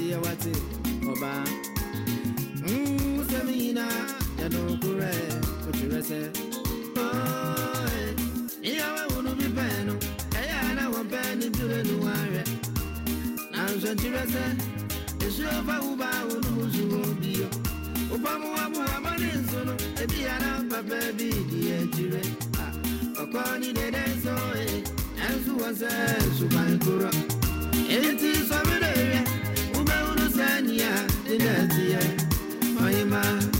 ti awati oba mm semina ya no kure ochirese oh iya wa wonu bi benu eya na wo benu dure nu are na nzo chirese isuro fa uba wonu zuro biyo uba mu wa mu amani nzono ebi ara baba bi di ejire ah okoni dede so eh enzu wa se subankura man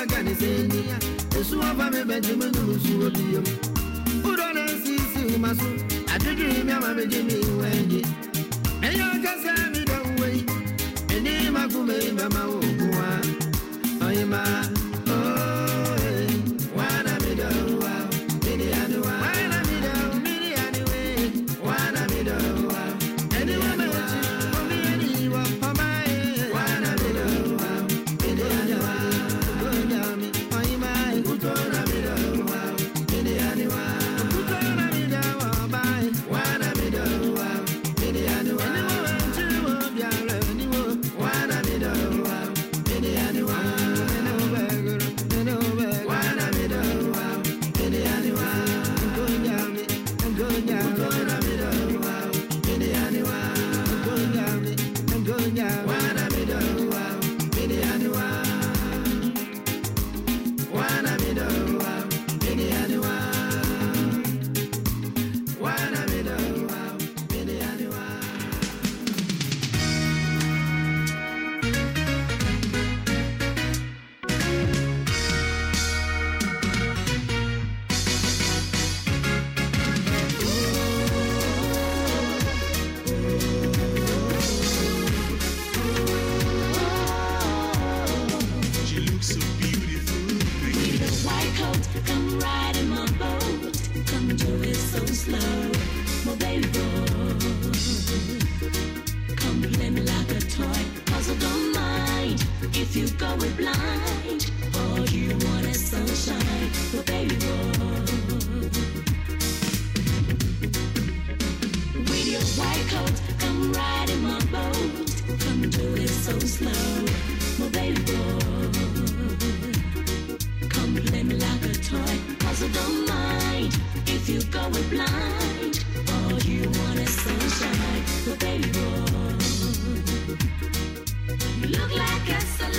magani senia esu afa me benti me nu su obiyo uro na sisi masu adidi mi ama me jini wenji eya kasa mi do wei eni magume mama okwa oyima going blind. All oh, you want is sunshine, but baby, With your white coat, come ride in my boat. Come do it so slow, baby, Come like a toy, cause I don't mind if you blind. All oh, you want is sunshine, but baby, You look like a